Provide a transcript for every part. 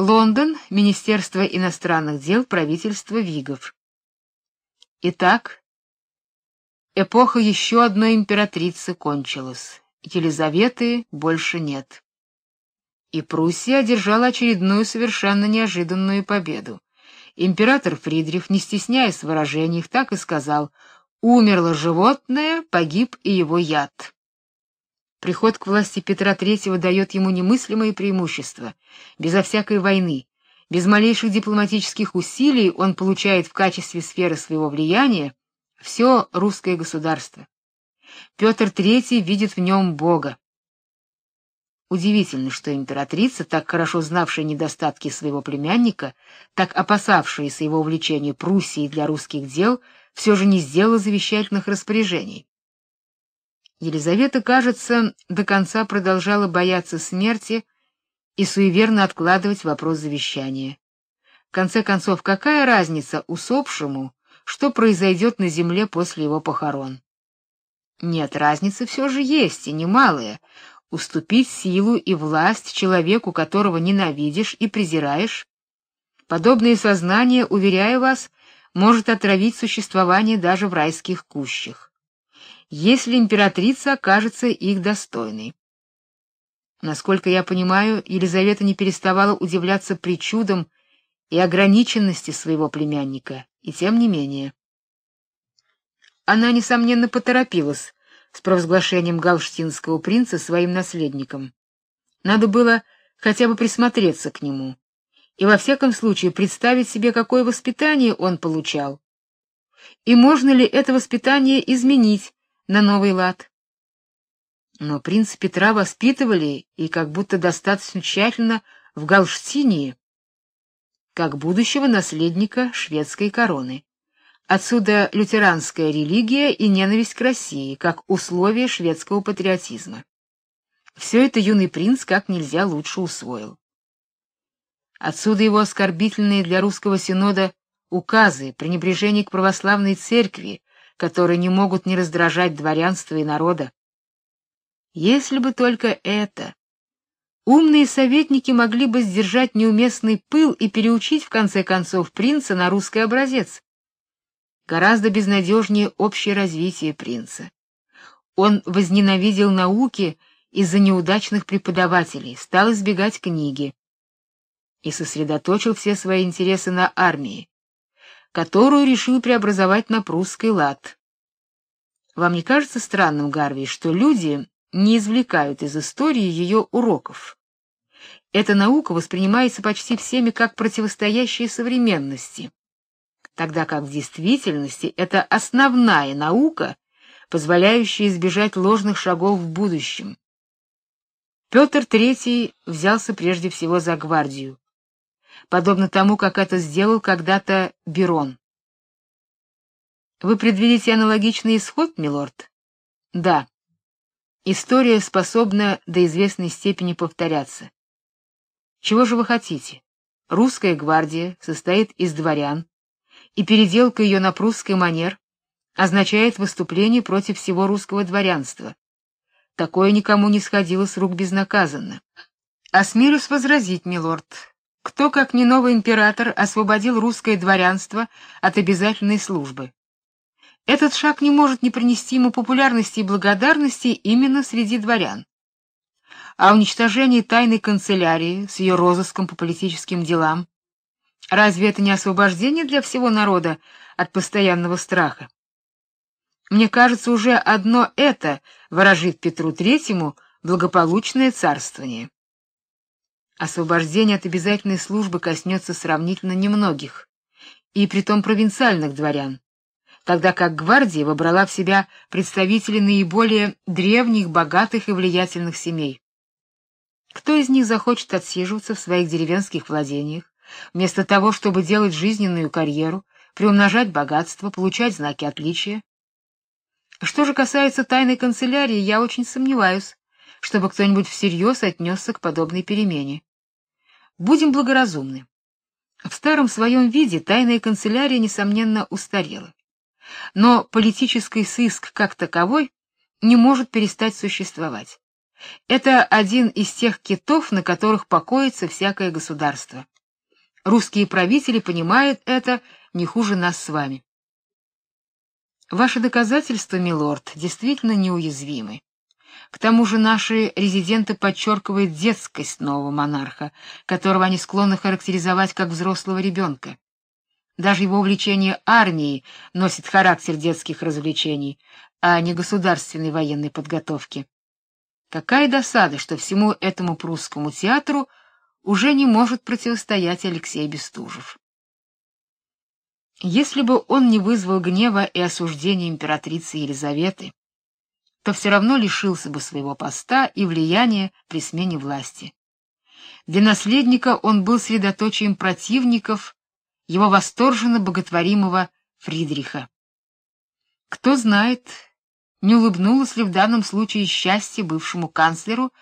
Лондон, Министерство иностранных дел правительства Вигов. Итак, эпоха еще одной императрицы кончилась. Елизаветы больше нет. И Пруссия одержала очередную совершенно неожиданную победу. Император Фридрих, не стесняясь в выражениях, так и сказал: "Умерло животное, погиб и его яд". Приход к власти Петра III дает ему немыслимые преимущества. Безо всякой войны, без малейших дипломатических усилий он получает в качестве сферы своего влияния все русское государство. Петр III видит в нем Бога. Удивительно, что императрица, так хорошо знавшая недостатки своего племянника, так опасавшаяся его увлечения Пруссией для русских дел, все же не сделала завещательных распоряжений. Елизавета, кажется, до конца продолжала бояться смерти и суеверно откладывать вопрос завещания. В конце концов, какая разница усопшему, что произойдет на земле после его похорон? Нет, разница все же есть, и немалая. Уступить силу и власть человеку, которого ненавидишь и презираешь, подобное сознание, уверяю вас, может отравить существование даже в райских кущах если императрица окажется их достойной. Насколько я понимаю, Елизавета не переставала удивляться причудам и ограниченности своего племянника, и тем не менее. Она несомненно поторопилась с провозглашением галштинского принца своим наследником. Надо было хотя бы присмотреться к нему и во всяком случае представить себе, какое воспитание он получал. И можно ли это воспитание изменить, на новый лад. Но принца Петра воспитывали и как будто достаточно тщательно в Галштинии, как будущего наследника шведской короны. Отсюда лютеранская религия и ненависть к России, как условие шведского патриотизма. Все это юный принц как нельзя лучше усвоил. Отсюда его оскорбительные для русского синода указы, пренебрежение к православной церкви, которые не могут не раздражать дворянство и народа. Если бы только это. Умные советники могли бы сдержать неуместный пыл и переучить в конце концов принца на русский образец. Гораздо безнадежнее общее развитие принца. Он возненавидел науки из-за неудачных преподавателей, стал избегать книги и сосредоточил все свои интересы на армии которую решил преобразовать на прусский лад. Вам не кажется странным, Гарви, что люди не извлекают из истории ее уроков? Эта наука воспринимается почти всеми как противостоящая современности, тогда как в действительности это основная наука, позволяющая избежать ложных шагов в будущем. Петр III взялся прежде всего за гвардию, подобно тому, как это сделал когда-то Берон. Вы предвидите аналогичный исход, милорд? Да. История способна до известной степени повторяться. Чего же вы хотите? Русская гвардия состоит из дворян, и переделка ее на прусский манер означает выступление против всего русского дворянства. Такое никому не сходило с рук безнаказанно. Осмелюсь возразить, милорд, кто, как не новый император, освободил русское дворянство от обязательной службы? Этот шаг не может не принести ему популярности и благодарности именно среди дворян. А уничтожение тайной канцелярии с ее розыском по политическим делам разве это не освобождение для всего народа от постоянного страха? Мне кажется, уже одно это выражит Петру Третьему благополучное царствование. Освобождение от обязательной службы коснется сравнительно немногих, и притом провинциальных дворян, тогда как гвардия выбрала в себя представителей наиболее древних, богатых и влиятельных семей. Кто из них захочет отсиживаться в своих деревенских владениях, вместо того, чтобы делать жизненную карьеру, приумножать богатство, получать знаки отличия? Что же касается тайной канцелярии, я очень сомневаюсь, чтобы кто-нибудь всерьез отнесся к подобной перемене. Будем благоразумны. В старом своем виде тайная канцелярия несомненно устарела. Но политический сыск как таковой не может перестать существовать. Это один из тех китов, на которых покоится всякое государство. Русские правители понимают это не хуже нас с вами. Ваши доказательства, милорд, действительно неуязвимы. К тому же наши резиденты подчеркивают детскость нового монарха, которого они склонны характеризовать как взрослого ребенка. Даже его увлечение армией носит характер детских развлечений, а не государственной военной подготовки. Какая досада, что всему этому прусскому театру уже не может противостоять Алексей Бестужев. Если бы он не вызвал гнева и осуждения императрицы Елизаветы, то все равно лишился бы своего поста и влияния при смене власти. Для наследника он был средоточием противников его восторженно боготворимого Фридриха. Кто знает, не улыбнулось ли в данном случае счастье бывшему канцлеру,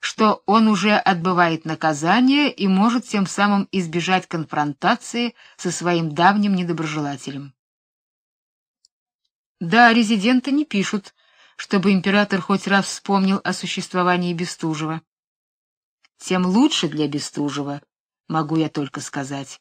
что он уже отбывает наказание и может тем самым избежать конфронтации со своим давним недоброжелателем. Да, резиденты не пишут, чтобы император хоть раз вспомнил о существовании Бестужева. Тем лучше для Бестужева, могу я только сказать.